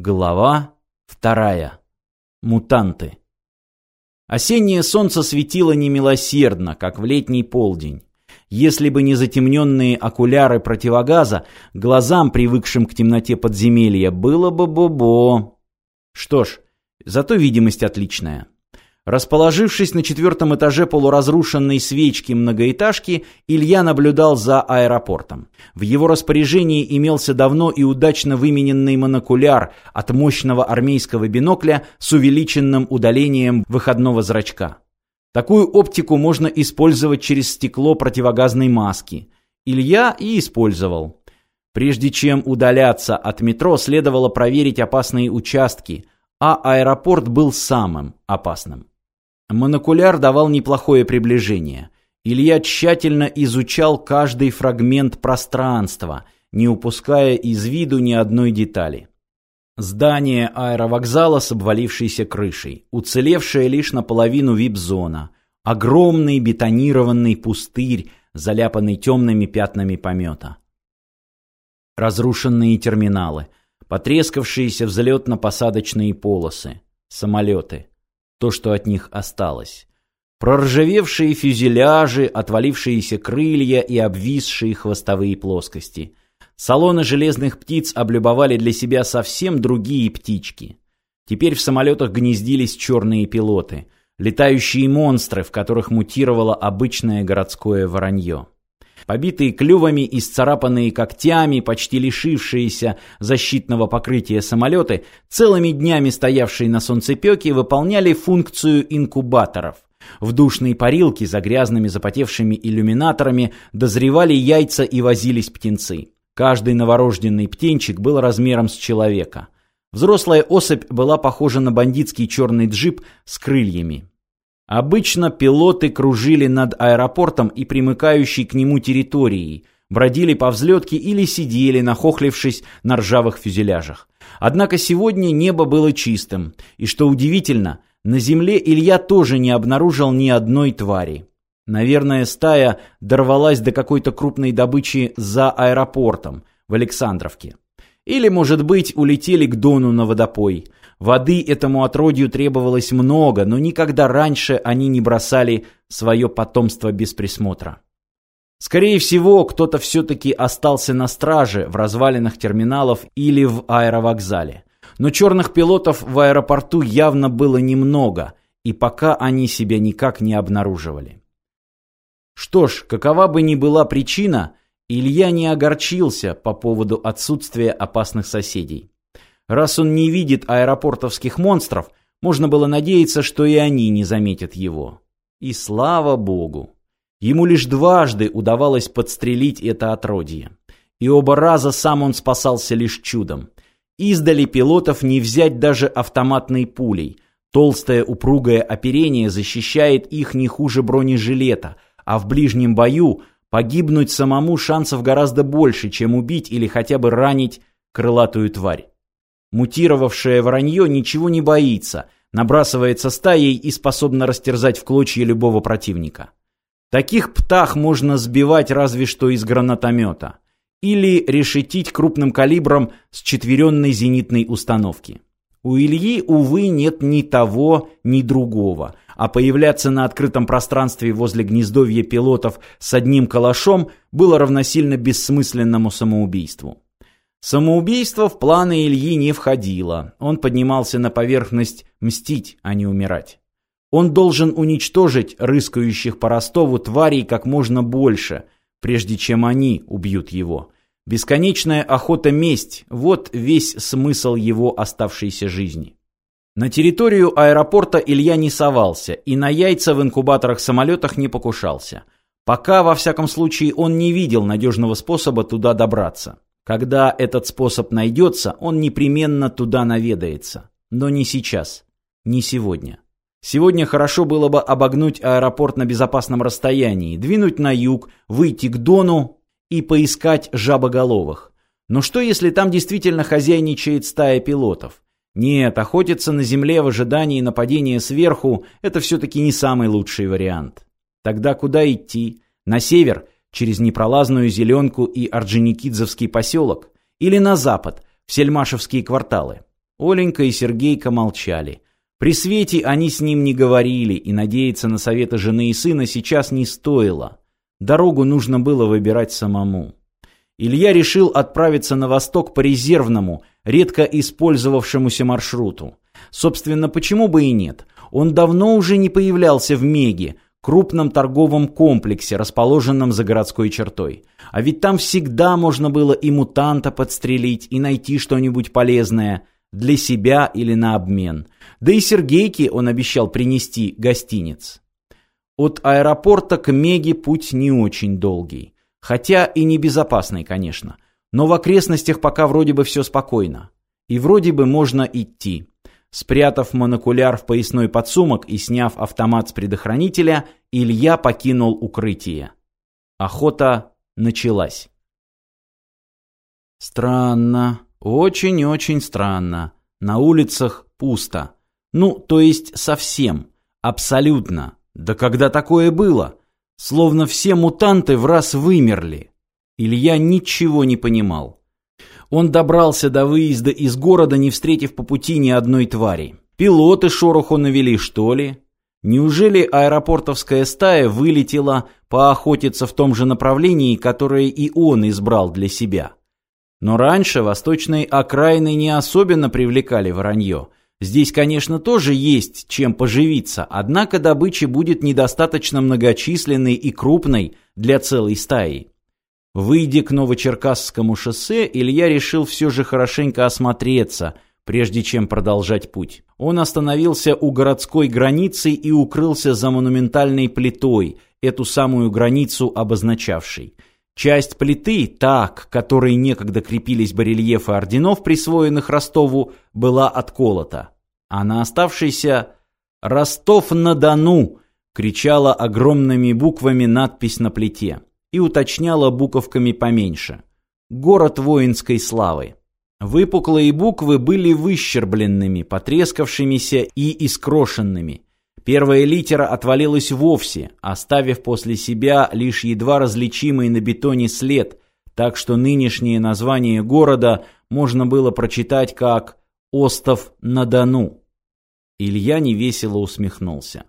Глава вторая. Мутанты. Осеннее солнце светило немилосердно, как в летний полдень. Если бы не затемненные окуляры противогаза, глазам, привыкшим к темноте подземелья, было бы бобо. Что ж, зато видимость отличная. Расположившись на четвертом этаже полуразрушенной свечки многоэтажки, Илья наблюдал за аэропортом. В его распоряжении имелся давно и удачно вымененный монокуляр от мощного армейского бинокля с увеличенным удалением выходного зрачка. Такую оптику можно использовать через стекло противогазной маски. Илья и использовал. Прежде чем удаляться от метро, следовало проверить опасные участки, а аэропорт был самым опасным. Монокуляр давал неплохое приближение. Илья тщательно изучал каждый фрагмент пространства, не упуская из виду ни одной детали. Здание аэровокзала с обвалившейся крышей, уцелевшая лишь наполовину вип-зона, огромный бетонированный пустырь, заляпанный темными пятнами помета. Разрушенные терминалы, потрескавшиеся взлетно-посадочные полосы, самолеты то, что от них осталось. Проржавевшие фюзеляжи, отвалившиеся крылья и обвисшие хвостовые плоскости. Салоны железных птиц облюбовали для себя совсем другие птички. Теперь в самолетах гнездились черные пилоты, летающие монстры, в которых мутировало обычное городское воронье. Побитые клювами и сцарапанные когтями, почти лишившиеся защитного покрытия самолеты, целыми днями стоявшие на солнцепеке, выполняли функцию инкубаторов. В душной парилке за грязными запотевшими иллюминаторами дозревали яйца и возились птенцы. Каждый новорожденный птенчик был размером с человека. Взрослая особь была похожа на бандитский черный джип с крыльями. Обычно пилоты кружили над аэропортом и примыкающей к нему территорией, бродили по взлетке или сидели, нахохлившись на ржавых фюзеляжах. Однако сегодня небо было чистым, и, что удивительно, на земле Илья тоже не обнаружил ни одной твари. Наверное, стая дорвалась до какой-то крупной добычи за аэропортом, в Александровке. Или, может быть, улетели к Дону на водопой – Воды этому отродью требовалось много, но никогда раньше они не бросали свое потомство без присмотра. Скорее всего, кто-то все-таки остался на страже в развалинах терминалов или в аэровокзале. Но черных пилотов в аэропорту явно было немного, и пока они себя никак не обнаруживали. Что ж, какова бы ни была причина, Илья не огорчился по поводу отсутствия опасных соседей. Раз он не видит аэропортовских монстров, можно было надеяться, что и они не заметят его. И слава богу. Ему лишь дважды удавалось подстрелить это отродье. И оба раза сам он спасался лишь чудом. Издали пилотов не взять даже автоматной пулей. Толстое упругое оперение защищает их не хуже бронежилета, а в ближнем бою погибнуть самому шансов гораздо больше, чем убить или хотя бы ранить крылатую тварь. Мутировавшее воронье ничего не боится, набрасывается стаей и способно растерзать в клочья любого противника. Таких птах можно сбивать разве что из гранатомета. Или решетить крупным калибром с четверенной зенитной установки. У Ильи, увы, нет ни того, ни другого, а появляться на открытом пространстве возле гнездовья пилотов с одним калашом было равносильно бессмысленному самоубийству. Самоубийство в планы Ильи не входило. Он поднимался на поверхность мстить, а не умирать. Он должен уничтожить рыскающих по Ростову тварей как можно больше, прежде чем они убьют его. Бесконечная охота-месть – вот весь смысл его оставшейся жизни. На территорию аэропорта Илья не совался и на яйца в инкубаторах-самолетах не покушался. Пока, во всяком случае, он не видел надежного способа туда добраться. Когда этот способ найдется, он непременно туда наведается. Но не сейчас. Не сегодня. Сегодня хорошо было бы обогнуть аэропорт на безопасном расстоянии, двинуть на юг, выйти к Дону и поискать жабоголовых. Но что, если там действительно хозяйничает стая пилотов? Нет, охотиться на земле в ожидании нападения сверху – это все-таки не самый лучший вариант. Тогда куда идти? На север – через непролазную Зеленку и Орджоникидзевский поселок, или на запад, в Сельмашевские кварталы. Оленька и Сергейка молчали. При свете они с ним не говорили, и надеяться на советы жены и сына сейчас не стоило. Дорогу нужно было выбирать самому. Илья решил отправиться на восток по резервному, редко использовавшемуся маршруту. Собственно, почему бы и нет? Он давно уже не появлялся в Меге, крупном торговом комплексе, расположенном за городской чертой. А ведь там всегда можно было и мутанта подстрелить, и найти что-нибудь полезное для себя или на обмен. Да и Сергейке он обещал принести гостиниц. От аэропорта к Меге путь не очень долгий. Хотя и небезопасный, конечно. Но в окрестностях пока вроде бы все спокойно. И вроде бы можно идти. Спрятав монокуляр в поясной подсумок и сняв автомат с предохранителя, Илья покинул укрытие. Охота началась. Странно, очень-очень странно. На улицах пусто. Ну, то есть совсем, абсолютно. Да когда такое было? Словно все мутанты в раз вымерли. Илья ничего не понимал. Он добрался до выезда из города, не встретив по пути ни одной твари. Пилоты шороху навели, что ли? Неужели аэропортовская стая вылетела поохотиться в том же направлении, которое и он избрал для себя? Но раньше восточные окраины не особенно привлекали воронье. Здесь, конечно, тоже есть чем поживиться, однако добыча будет недостаточно многочисленной и крупной для целой стаи. Выйдя к Новочеркасскому шоссе, Илья решил все же хорошенько осмотреться, прежде чем продолжать путь. Он остановился у городской границы и укрылся за монументальной плитой, эту самую границу обозначавшей. Часть плиты, так, которой некогда крепились барельефы орденов, присвоенных Ростову, была отколота. А на оставшейся «Ростов-на-Дону» кричала огромными буквами надпись на плите и уточняла буковками поменьше. «Город воинской славы». Выпуклые буквы были выщербленными, потрескавшимися и искрошенными. Первая литера отвалилась вовсе, оставив после себя лишь едва различимый на бетоне след, так что нынешнее название города можно было прочитать как «Остов-на-Дону». Илья невесело усмехнулся.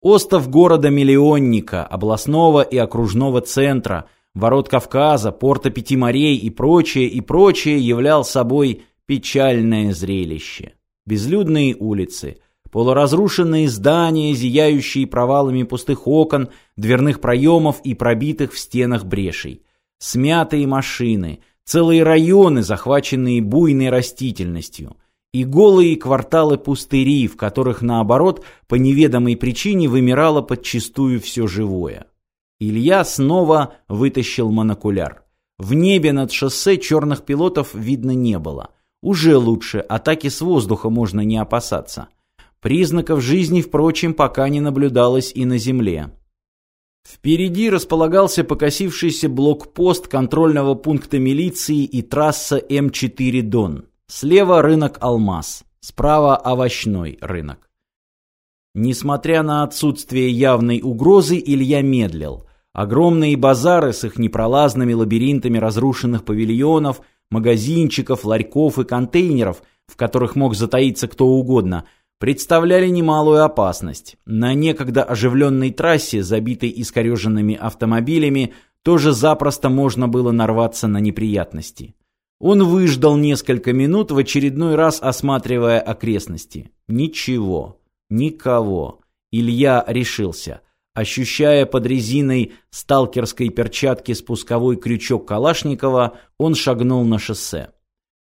Остов города-миллионника, областного и окружного центра, ворот Кавказа, порта Пяти морей и прочее, и прочее являл собой печальное зрелище. Безлюдные улицы – Полуразрушенные здания, зияющие провалами пустых окон, дверных проемов и пробитых в стенах брешей. Смятые машины, целые районы, захваченные буйной растительностью. И голые кварталы пустыри, в которых, наоборот, по неведомой причине вымирало подчистую все живое. Илья снова вытащил монокуляр. В небе над шоссе черных пилотов видно не было. Уже лучше, атаки с воздуха можно не опасаться. Признаков жизни, впрочем, пока не наблюдалось и на земле. Впереди располагался покосившийся блокпост контрольного пункта милиции и трасса М4 Дон. Слева рынок Алмаз, справа овощной рынок. Несмотря на отсутствие явной угрозы, Илья медлил. Огромные базары с их непролазными лабиринтами разрушенных павильонов, магазинчиков, ларьков и контейнеров, в которых мог затаиться кто угодно – представляли немалую опасность. На некогда оживленной трассе, забитой искореженными автомобилями, тоже запросто можно было нарваться на неприятности. Он выждал несколько минут, в очередной раз осматривая окрестности. Ничего. Никого. Илья решился. Ощущая под резиной сталкерской перчатки спусковой крючок Калашникова, он шагнул на шоссе.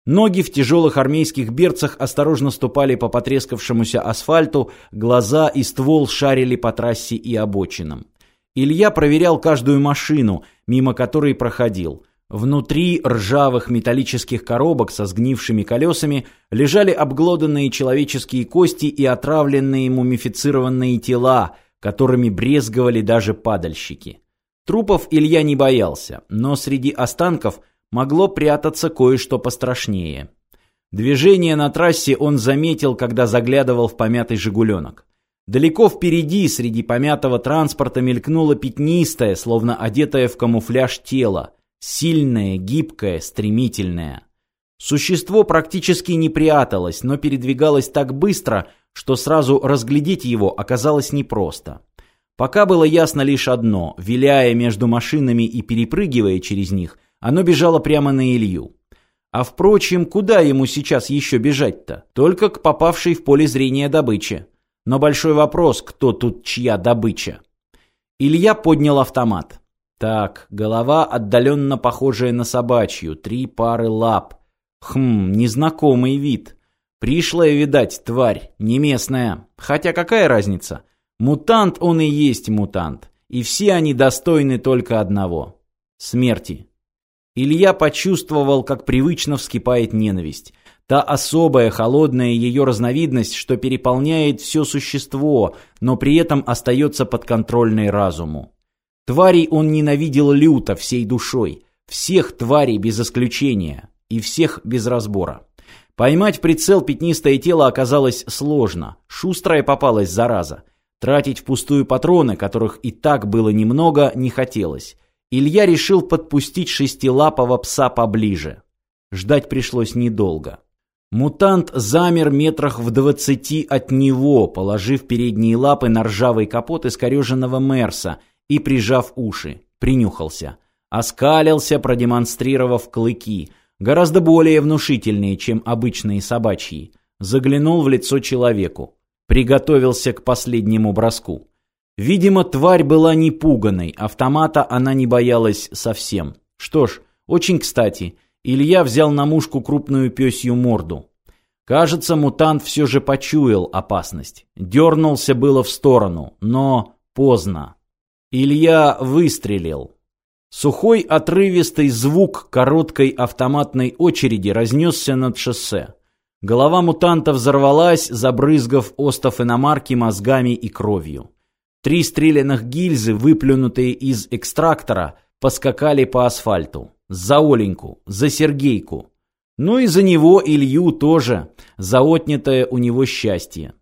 Ноги в тяжелых армейских берцах осторожно ступали по потрескавшемуся асфальту, глаза и ствол шарили по трассе и обочинам. Илья проверял каждую машину, мимо которой проходил. Внутри ржавых металлических коробок со сгнившими колесами лежали обглоданные человеческие кости и отравленные мумифицированные тела, которыми брезговали даже падальщики. Трупов Илья не боялся, но среди останков – могло прятаться кое-что пострашнее. Движение на трассе он заметил, когда заглядывал в помятый «Жигуленок». Далеко впереди, среди помятого транспорта, мелькнуло пятнистое, словно одетое в камуфляж тело. Сильное, гибкое, стремительное. Существо практически не пряталось, но передвигалось так быстро, что сразу разглядеть его оказалось непросто. Пока было ясно лишь одно, виляя между машинами и перепрыгивая через них, оно бежало прямо на Илью. А впрочем, куда ему сейчас еще бежать-то? Только к попавшей в поле зрения добыче. Но большой вопрос, кто тут чья добыча? Илья поднял автомат. Так, голова отдаленно похожая на собачью, три пары лап. Хм, незнакомый вид. Пришлая, видать, тварь, не местная. Хотя какая разница? Мутант он и есть мутант. И все они достойны только одного — смерти. Илья почувствовал, как привычно вскипает ненависть. Та особая, холодная ее разновидность, что переполняет все существо, но при этом остается подконтрольной разуму. Тварей он ненавидел люто, всей душой. Всех тварей без исключения. И всех без разбора. Поймать прицел пятнистое тело оказалось сложно. Шустрая попалась зараза. Тратить впустую патроны, которых и так было немного, не хотелось. Илья решил подпустить шестилапого пса поближе. Ждать пришлось недолго. Мутант замер метрах в двадцати от него, положив передние лапы на ржавый капот искореженного Мерса и прижав уши. Принюхался. Оскалился, продемонстрировав клыки, гораздо более внушительные, чем обычные собачьи. Заглянул в лицо человеку. Приготовился к последнему броску. Видимо, тварь была не пуганой, автомата она не боялась совсем. Что ж, очень кстати, Илья взял на мушку крупную пёсью морду. Кажется, мутант все же почуял опасность. Дернулся было в сторону, но поздно. Илья выстрелил. Сухой отрывистый звук короткой автоматной очереди разнесся над шоссе. Голова мутанта взорвалась, забрызгав остов иномарки мозгами и кровью. Три стрелянных гильзы, выплюнутые из экстрактора, поскакали по асфальту. За Оленьку, за Сергейку. Ну и за него, Илью, тоже, за отнятое у него счастье.